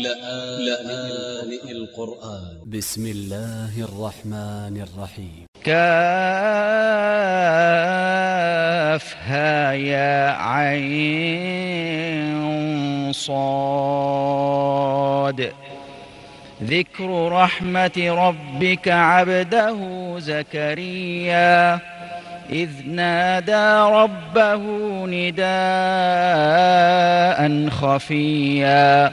لآن القرآن. ب س م الله الرحمن الرحيم. كافها يا عين صاد. ذكر رحمة ربك عبده زكريا. إذ نادى ربه نداء خفيا.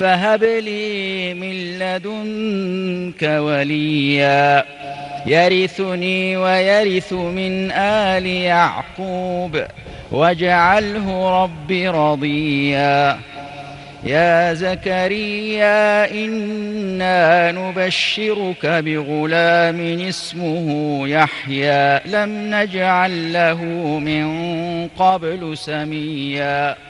فهب لي من لدنك وليا. يرثني ويرث من آل يعقوب. واجعله رب رضيا. يا زكريا إنا نبشرك بغلام اسمه يحيى. لم نجعل له من قبل سميا.